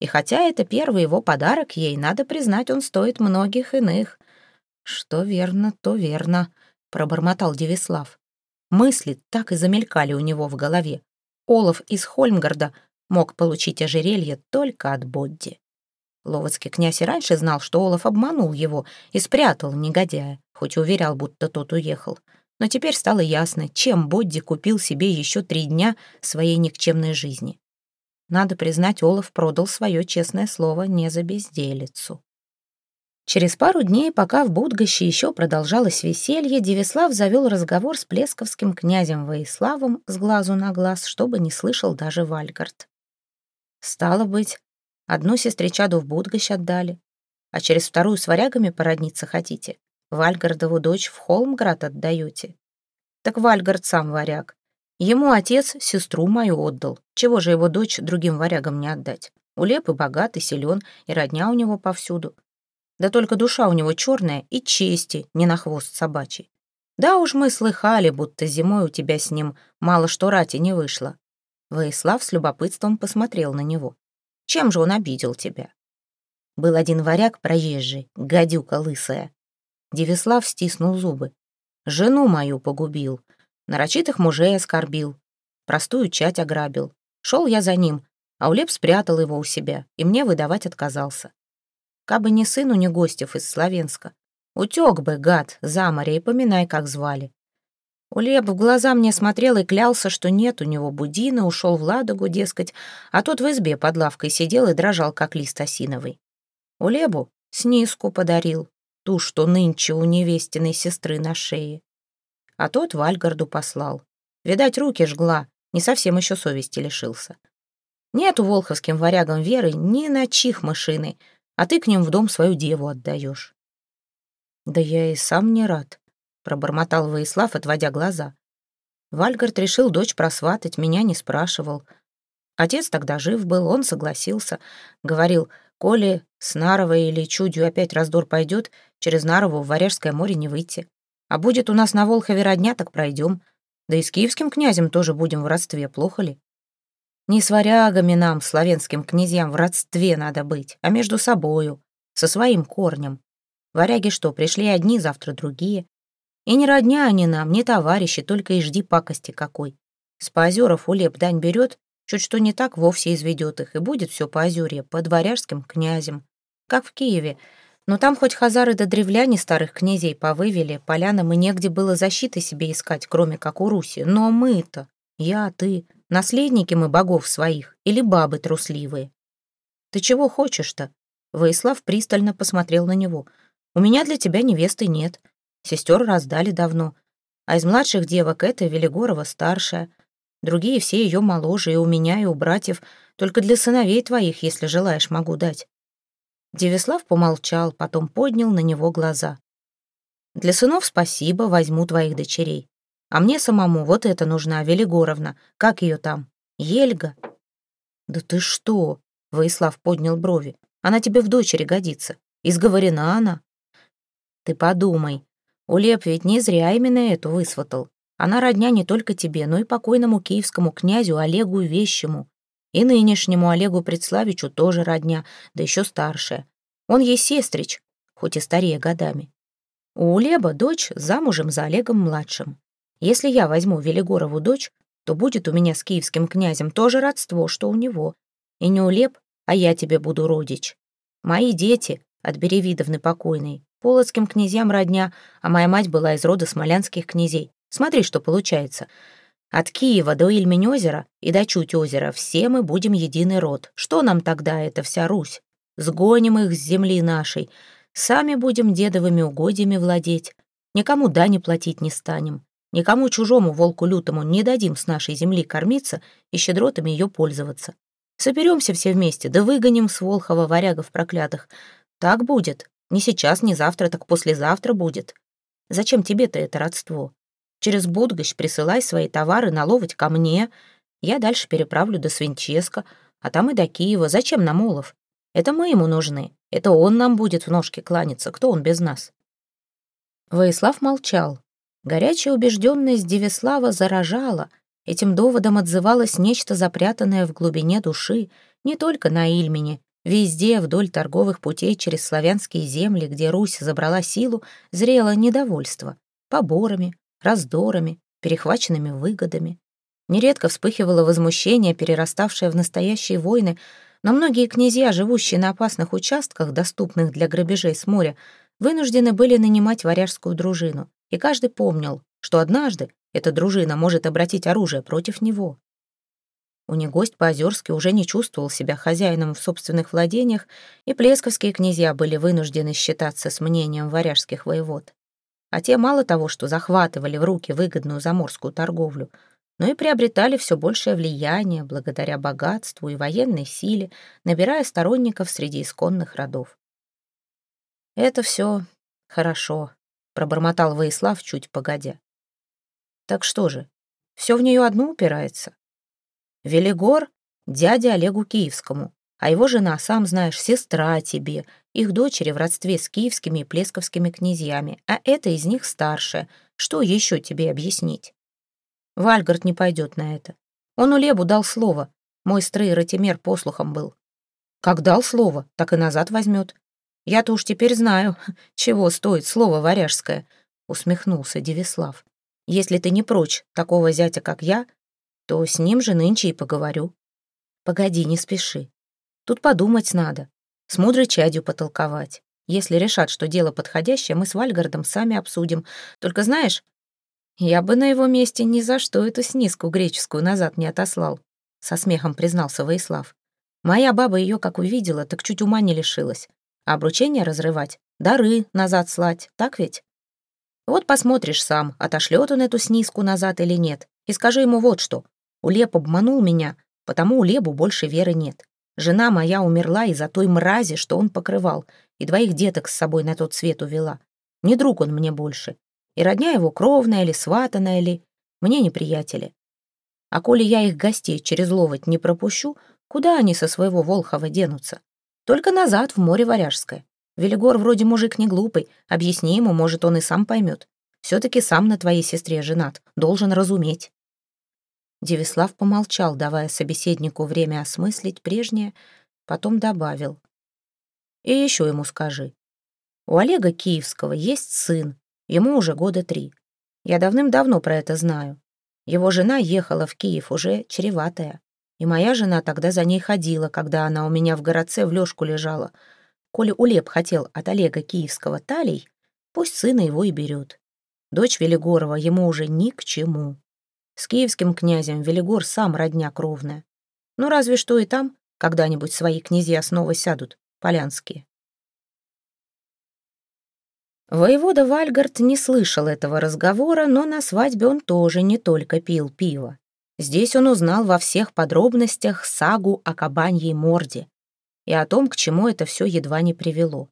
И хотя это первый его подарок ей, надо признать, он стоит многих иных. Что верно, то верно, пробормотал Девислав. Мысли так и замелькали у него в голове. Олов из Хольмгарда мог получить ожерелье только от Бодди. Ловоцкий князь и раньше знал, что Олаф обманул его и спрятал негодяя, хоть уверял, будто тот уехал. Но теперь стало ясно, чем Бодди купил себе еще три дня своей никчемной жизни. Надо признать, Олаф продал свое честное слово не за безделицу. Через пару дней, пока в Будгоще еще продолжалось веселье, Девислав завел разговор с плесковским князем Воиславом с глазу на глаз, чтобы не слышал даже Вальгард. Стало быть, Одну сестричаду в Будгощ отдали, а через вторую с варягами породниться хотите. Вальгардову дочь в Холмград отдаете. Так Вальгард сам варяг. Ему отец сестру мою отдал. Чего же его дочь другим варягам не отдать? Улеп и богат, и силен, и родня у него повсюду. Да только душа у него черная и чести, не на хвост собачий. Да уж мы слыхали, будто зимой у тебя с ним мало что рати не вышло. Воислав с любопытством посмотрел на него. Чем же он обидел тебя? Был один варяг проезжий, гадюка лысая. Девислав стиснул зубы. Жену мою погубил, нарочитых мужей оскорбил, простую чать ограбил. Шел я за ним, а Улеп спрятал его у себя, и мне выдавать отказался. Кабы не сыну, не гостев из Словенска. Утек бы, гад, за море, и поминай, как звали. Улеб в глаза мне смотрел и клялся, что нет у него будина, ушел в Ладогу, дескать, а тот в избе под лавкой сидел и дрожал, как лист осиновый. Улебу снизку подарил, ту, что нынче у невестиной сестры на шее. А тот Вальгарду послал. Видать, руки жгла, не совсем еще совести лишился. Нету волховским варягам веры ни на чих машины, а ты к ним в дом свою деву отдаешь. Да я и сам не рад, пробормотал Воислав, отводя глаза. Вальгард решил дочь просватать, меня не спрашивал. Отец тогда жив был, он согласился. Говорил, коли с Наровой или Чудью опять раздор пойдет, через Нарову в Варяжское море не выйти. А будет у нас на Волхове родня, так пройдем. Да и с киевским князем тоже будем в родстве, плохо ли? Не с варягами нам, славянским князьям, в родстве надо быть, а между собою, со своим корнем. Варяги что, пришли одни, завтра другие. И не родня они нам, не товарищи, только и жди пакости какой. С поозеров улеп дань берет, чуть что не так вовсе изведет их, и будет все по озерье, под дворяжским князем. Как в Киеве. Но там хоть хазары да древляне старых князей повывели, полянам и негде было защиты себе искать, кроме как у Руси. Но мы-то, я, ты, наследники мы богов своих или бабы трусливые. Ты чего хочешь-то?» Воислав пристально посмотрел на него. «У меня для тебя невесты нет. Сестер раздали давно. А из младших девок эта Велигорова старшая. Другие все ее моложе, и у меня, и у братьев. Только для сыновей твоих, если желаешь, могу дать». Девислав помолчал, потом поднял на него глаза. «Для сынов спасибо, возьму твоих дочерей. А мне самому вот это нужна, Велигоровна. Как ее там? Ельга?» «Да ты что?» — Воислав поднял брови. «Она тебе в дочери годится. Изговорена она». «Ты подумай. Улеп ведь не зря именно эту высватал. Она родня не только тебе, но и покойному киевскому князю Олегу Вещему. И нынешнему Олегу Предславичу тоже родня, да еще старшая. Он ей сестрич, хоть и старее годами. У Улеба дочь замужем за Олегом-младшим. Если я возьму Велигорову дочь, то будет у меня с киевским князем тоже родство, что у него. И не Улеб, а я тебе буду родич. Мои дети от Беревидовны покойной, полоцким князьям родня, а моя мать была из рода смолянских князей. Смотри, что получается. От Киева до Ильмень-озера и до Чуть-озера все мы будем единый род. Что нам тогда эта вся Русь? Сгоним их с земли нашей. Сами будем дедовыми угодьями владеть. Никому дани платить не станем. Никому чужому волку лютому не дадим с нашей земли кормиться и щедротами ее пользоваться. Соберемся все вместе, да выгоним с Волхова варягов проклятых. Так будет. Не сейчас, не завтра, так послезавтра будет. Зачем тебе-то это родство? Через Будгощ присылай свои товары наловать ко мне. Я дальше переправлю до Свинческа, а там и до Киева. Зачем нам Олов? Это мы ему нужны. Это он нам будет в ножке кланяться. Кто он без нас?» Воислав молчал. Горячая убежденность Девислава заражала. Этим доводом отзывалось нечто запрятанное в глубине души, не только на Ильмине. Везде, вдоль торговых путей через славянские земли, где Русь забрала силу, зрело недовольство. Поборами, раздорами, перехваченными выгодами. Нередко вспыхивало возмущение, перераставшее в настоящие войны, но многие князья, живущие на опасных участках, доступных для грабежей с моря, вынуждены были нанимать варяжскую дружину, и каждый помнил, что однажды эта дружина может обратить оружие против него. Унегость по-озерски уже не чувствовал себя хозяином в собственных владениях, и плесковские князья были вынуждены считаться с мнением варяжских воевод. А те мало того, что захватывали в руки выгодную заморскую торговлю, но и приобретали все большее влияние благодаря богатству и военной силе, набирая сторонников среди исконных родов. «Это все хорошо», — пробормотал Воислав чуть погодя. «Так что же, все в нее одну упирается?» «Велигор — дядя Олегу Киевскому, а его жена, сам знаешь, сестра тебе, их дочери в родстве с киевскими и плесковскими князьями, а это из них старшая. Что еще тебе объяснить? Вальгард не пойдет на это. Он у Лебу дал слово. Мой стрей Ратимер послухом был. Как дал слово, так и назад возьмет. Я-то уж теперь знаю, чего стоит слово варяжское, усмехнулся Девислав. Если ты не прочь такого зятя, как я, то с ним же нынче и поговорю. Погоди, не спеши. Тут подумать надо, с мудрой чадью потолковать. Если решат, что дело подходящее, мы с Вальгардом сами обсудим. Только знаешь, я бы на его месте ни за что эту снизку греческую назад не отослал, со смехом признался Воислав. Моя баба ее, как увидела, так чуть ума не лишилась. А обручение разрывать, дары назад слать, так ведь? Вот посмотришь сам, отошлет он эту снизку назад или нет. И скажи ему вот что. Улеп обманул меня, потому у Лебу больше веры нет. Жена моя умерла из-за той мрази, что он покрывал, и двоих деток с собой на тот свет увела. Не друг он мне больше. И родня его кровная ли, сватанная ли, мне неприятели. А коли я их гостей через ловоть не пропущу, куда они со своего Волхова денутся? Только назад, в море Варяжское. Велигор вроде мужик не глупый, объясни ему, может, он и сам поймет. Все-таки сам на твоей сестре женат, должен разуметь. Девислав помолчал, давая собеседнику время осмыслить прежнее, потом добавил. «И еще ему скажи. У Олега Киевского есть сын, ему уже года три. Я давным-давно про это знаю. Его жена ехала в Киев уже чреватая, и моя жена тогда за ней ходила, когда она у меня в городце в лёжку лежала. Коли Улеп хотел от Олега Киевского талий, пусть сына его и берет. Дочь Велигорова ему уже ни к чему. С киевским князем Велигор сам родня кровная. Ну, разве что и там когда-нибудь свои князья снова сядут, полянские. Воевода Вальгард не слышал этого разговора, но на свадьбе он тоже не только пил пиво. Здесь он узнал во всех подробностях сагу о кабаньей морде и о том, к чему это все едва не привело.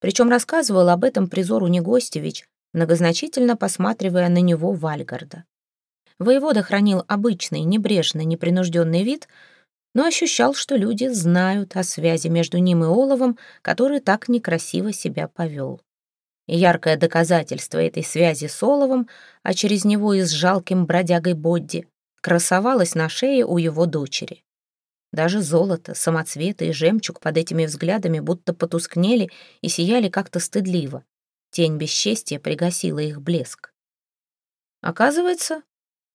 Причем рассказывал об этом призору Негостевич, многозначительно посматривая на него Вальгарда. Воевода хранил обычный, небрежный, непринужденный вид, но ощущал, что люди знают о связи между ним и Оловом, который так некрасиво себя повел. Яркое доказательство этой связи с Оловом, а через него и с жалким бродягой Бодди, красовалось на шее у его дочери. Даже золото, самоцветы и жемчуг под этими взглядами будто потускнели и сияли как-то стыдливо. Тень бесчестия пригасила их блеск. Оказывается,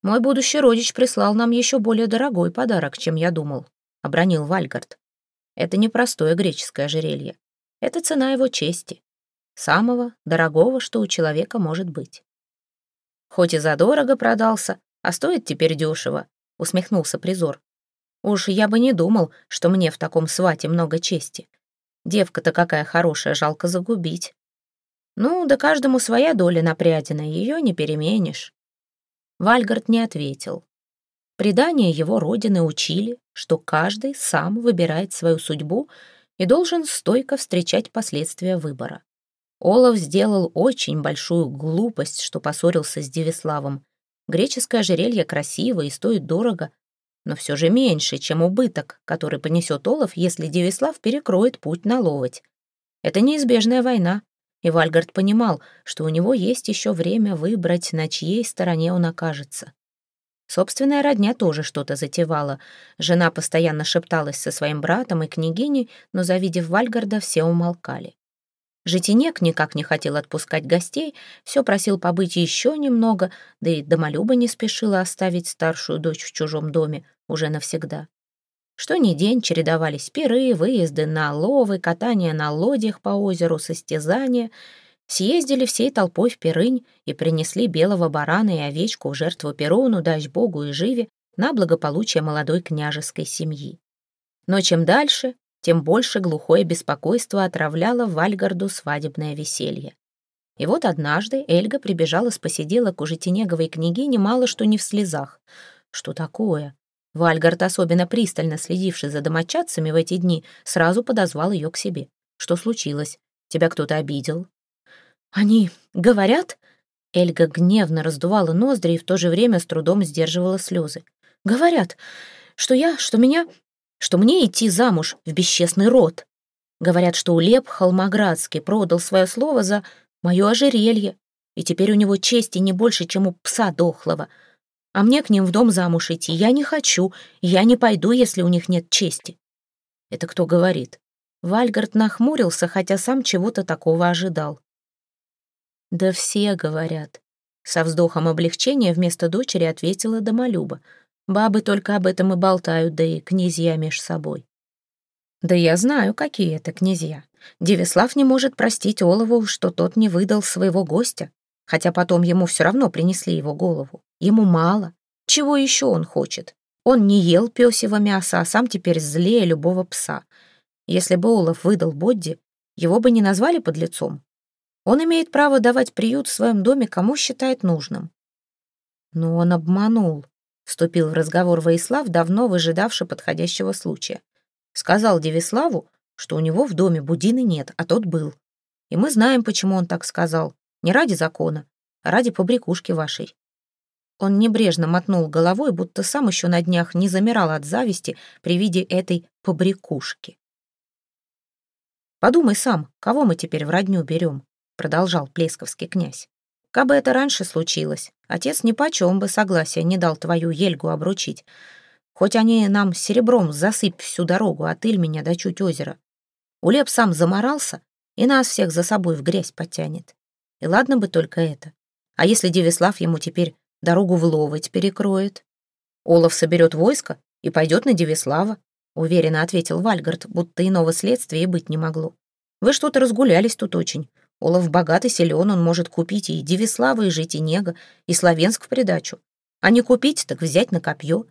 мой будущий родич прислал нам еще более дорогой подарок, чем я думал, — обронил Вальгард. Это не простое греческое ожерелье. Это цена его чести. Самого дорогого, что у человека может быть. Хоть и задорого продался, а стоит теперь дешево, — усмехнулся призор. Уж я бы не думал, что мне в таком свате много чести. Девка-то какая хорошая, жалко загубить. Ну, да каждому своя доля напрядина, ее не переменишь. Вальгард не ответил. Предания его родины учили, что каждый сам выбирает свою судьбу и должен стойко встречать последствия выбора. Олаф сделал очень большую глупость, что поссорился с Девиславом. Греческое ожерелье красиво и стоит дорого, но все же меньше, чем убыток, который понесет Олаф, если Девислав перекроет путь на ловоть. Это неизбежная война, и Вальгард понимал, что у него есть еще время выбрать, на чьей стороне он окажется. Собственная родня тоже что-то затевала. Жена постоянно шепталась со своим братом и княгиней, но, завидев Вальгарда, все умолкали. Житинек никак не хотел отпускать гостей, все просил побыть еще немного, да и Домолюба не спешила оставить старшую дочь в чужом доме уже навсегда. Что ни день чередовались пиры, выезды на ловы, катание на лодях по озеру, состязания. Съездили всей толпой в Пирынь и принесли белого барана и овечку в жертву Перуну, дасть Богу и Живе, на благополучие молодой княжеской семьи. Но чем дальше, тем больше глухое беспокойство отравляло Вальгарду свадебное веселье. И вот однажды Эльга прибежала с посиделок у Житинеговой княгини мало что не в слезах. Что такое? Вальгард, особенно пристально следивший за домочадцами в эти дни, сразу подозвал ее к себе. «Что случилось? Тебя кто-то обидел?» «Они говорят?» Эльга гневно раздувала ноздри и в то же время с трудом сдерживала слезы. «Говорят, что я, что меня, что мне идти замуж в бесчестный род. Говорят, что Улеп Холмоградский продал свое слово за мое ожерелье, и теперь у него чести не больше, чем у пса дохлого. А мне к ним в дом замуж идти я не хочу, я не пойду, если у них нет чести. Это кто говорит? Вальгард нахмурился, хотя сам чего-то такого ожидал. «Да все говорят», — со вздохом облегчения вместо дочери ответила Домолюба. «Бабы только об этом и болтают, да и князья меж собой». «Да я знаю, какие это князья. Девислав не может простить Олову, что тот не выдал своего гостя, хотя потом ему все равно принесли его голову. Ему мало. Чего еще он хочет? Он не ел пёсего мяса, а сам теперь злее любого пса. Если бы Олаф выдал Бодди, его бы не назвали подлецом. Он имеет право давать приют в своем доме, кому считает нужным. Но он обманул, вступил в разговор Воислав, давно выжидавший подходящего случая. Сказал Девиславу, что у него в доме Будины нет, а тот был. И мы знаем, почему он так сказал. Не ради закона, а ради побрякушки вашей. Он небрежно мотнул головой, будто сам еще на днях не замирал от зависти при виде этой побрякушки. «Подумай сам, кого мы теперь в родню берем?» — продолжал Плесковский князь. «Кабы это раньше случилось, отец ни почем бы согласия не дал твою Ельгу обручить. Хоть они нам серебром засыпь всю дорогу от Ильменя до чуть озера. Улеп сам заморался и нас всех за собой в грязь потянет. И ладно бы только это. А если Девислав ему теперь дорогу в Ловоть перекроет. Олаф соберет войско и пойдет на Девислава, уверенно ответил Вальгард, будто иного следствия и быть не могло. Вы что-то разгулялись тут очень. Олаф богат и силен, он может купить и Девислава, и жить, и Славенск в придачу. А не купить, так взять на копье.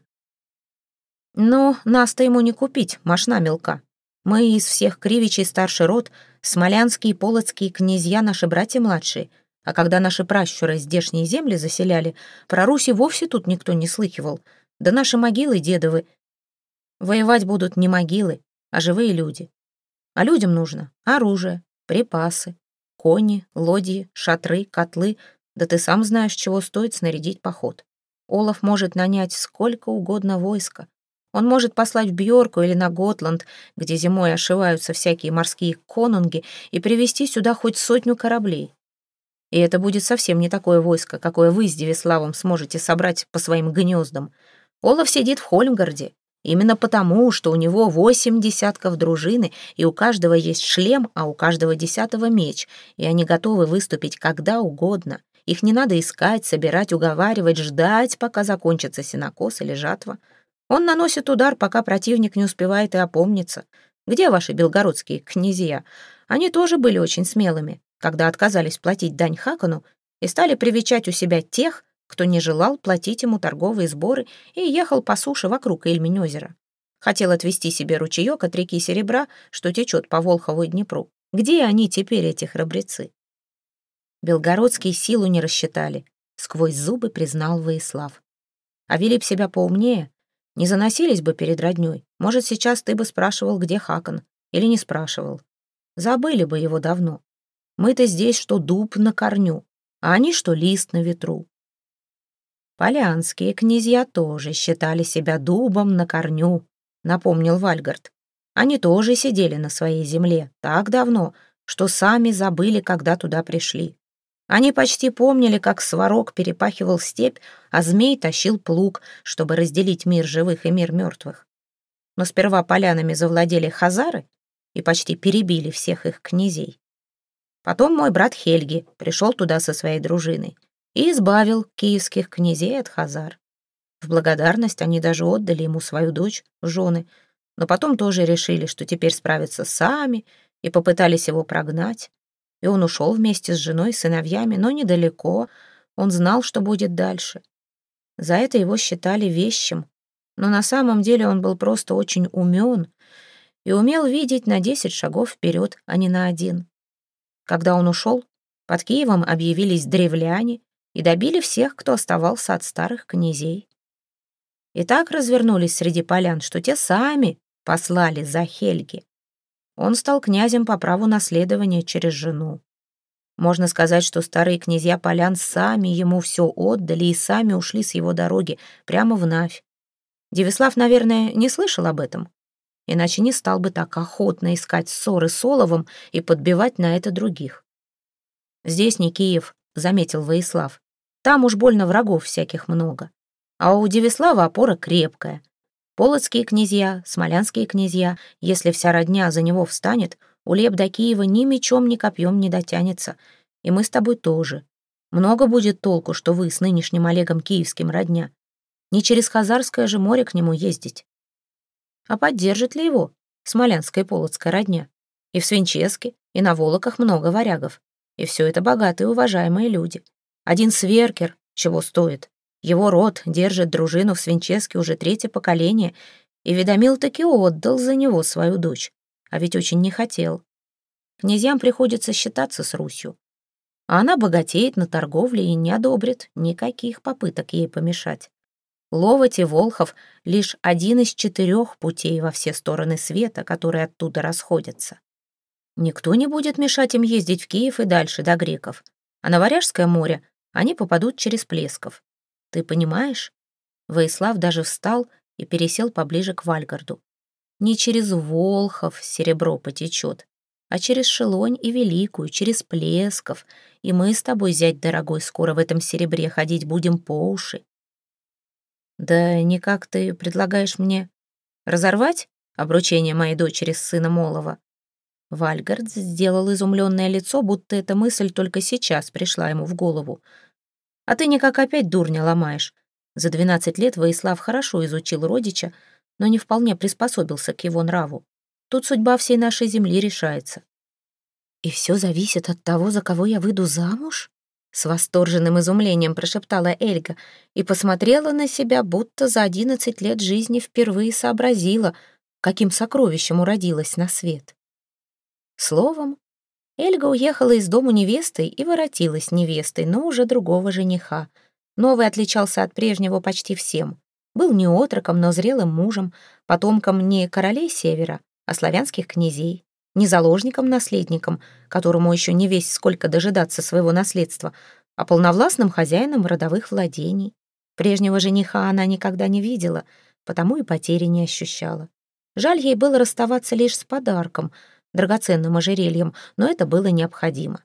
Но нас-то ему не купить, мошна мелка. Мы из всех кривичей старший род, смолянские и полоцкие князья наши братья младшие, а когда наши пращуры здешние земли заселяли, про Руси вовсе тут никто не слыхивал. Да наши могилы дедовы. Воевать будут не могилы, а живые люди. А людям нужно оружие, припасы, кони, лодьи, шатры, котлы, да ты сам знаешь, чего стоит снарядить поход. Олаф может нанять сколько угодно войска. Он может послать в Бьорку или на Готланд, где зимой ошиваются всякие морские конунги, и привести сюда хоть сотню кораблей. И это будет совсем не такое войско, какое вы с Девиславом сможете собрать по своим гнездам. Олаф сидит в Хольмгарде, именно потому, что у него восемь десятков дружины, и у каждого есть шлем, а у каждого десятого меч, и они готовы выступить когда угодно. Их не надо искать, собирать, уговаривать, ждать, пока закончится сенокос или жатва. Он наносит удар, пока противник не успевает и опомниться. Где ваши белгородские князья? Они тоже были очень смелыми, когда отказались платить дань Хакану и стали привечать у себя тех, кто не желал платить ему торговые сборы и ехал по суше вокруг Эльмень-озера. Хотел отвести себе ручеек от реки Серебра, что течет по Волхову и Днепру. Где они теперь, эти храбрецы? Белгородские силу не рассчитали, сквозь зубы признал Воислав. А вели б себя поумнее, не заносились бы перед роднёй. Может, сейчас ты бы спрашивал, где Хакон, или не спрашивал. Забыли бы его давно. Мы-то здесь, что дуб на корню, а они, что лист на ветру. Полянские князья тоже считали себя дубом на корню, напомнил Вальгард. Они тоже сидели на своей земле так давно, что сами забыли, когда туда пришли. Они почти помнили, как сварог перепахивал степь, а змей тащил плуг, чтобы разделить мир живых и мир мертвых. Но сперва полянами завладели хазары и почти перебили всех их князей. Потом мой брат Хельги пришел туда со своей дружиной и избавил киевских князей от хазар. В благодарность они даже отдали ему свою дочь жены, но потом тоже решили, что теперь справятся сами, и попытались его прогнать. И он ушел вместе с женой и сыновьями, но недалеко. Он знал, что будет дальше. За это его считали вещим. Но на самом деле он был просто очень умен и умел видеть на десять шагов вперед, а не на один. Когда он ушел, под Киевом объявились древляне и добили всех, кто оставался от старых князей. И так развернулись среди полян, что те сами послали за Хельги. Он стал князем по праву наследования через жену. Можно сказать, что старые князья полян сами ему все отдали и сами ушли с его дороги, прямо в Навь. Девислав, наверное, не слышал об этом, иначе не стал бы так охотно искать ссоры с Оловом и подбивать на это других. «Здесь не Киев», — заметил Воислав. «Там уж больно врагов всяких много. А у Девислава опора крепкая. Полоцкие князья, смолянские князья, если вся родня за него встанет, у Леп до Киева ни мечом, ни копьем не дотянется. И мы с тобой тоже. Много будет толку, что вы с нынешним Олегом Киевским родня. Не через Хазарское же море к нему ездить. А поддержит ли его смолянская и полоцкая родня? И в Свинческе, и на Волоках много варягов. И все это богатые уважаемые люди. Один сверкер чего стоит. Его род держит дружину в Свинческе уже третье поколение, и Ведомил таки отдал за него свою дочь, а ведь очень не хотел. Князьям приходится считаться с Русью. А она богатеет на торговле и не одобрит никаких попыток ей помешать. Ловоть и Волхов — лишь один из четырех путей во все стороны света, которые оттуда расходятся. Никто не будет мешать им ездить в Киев и дальше, до греков. А на Варяжское море они попадут через Плесков. Ты понимаешь? Воислав даже встал и пересел поближе к Вальгарду. Не через Волхов серебро потечет, а через Шелонь и Великую, через Плесков. И мы с тобой, зять дорогой, скоро в этом серебре ходить будем по уши. Да никак ты предлагаешь мне разорвать обручение моей дочери с сыном Олова? Вальгард сделал изумленное лицо, будто эта мысль только сейчас пришла ему в голову. А ты никак опять дурня ломаешь. За двенадцать лет Воислав хорошо изучил родича, но не вполне приспособился к его нраву. Тут судьба всей нашей земли решается. «И все зависит от того, за кого я выйду замуж?» — С восторженным изумлением прошептала Эльга и посмотрела на себя, будто за одиннадцать лет жизни впервые сообразила, каким сокровищем уродилась на свет. Словом, Эльга уехала из дому невестой и воротилась невестой, но уже другого жениха. Новый отличался от прежнего почти всем. Был не отроком, но зрелым мужем, потомком не королей Севера, а славянских князей, не заложником-наследником, которому еще не весь сколько дожидаться своего наследства, а полновластным хозяином родовых владений. Прежнего жениха она никогда не видела, потому и потери не ощущала. Жаль ей было расставаться лишь с подарком, драгоценным ожерельем, но это было необходимо.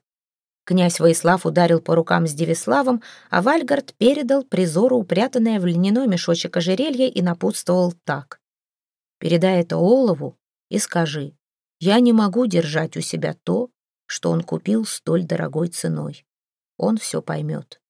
Князь Воислав ударил по рукам с Девиславом, а Вальгард передал призору упрятанное в льняной мешочек ожерелье и напутствовал так. «Передай это Олову и скажи, я не могу держать у себя то, что он купил столь дорогой ценой. Он все поймет.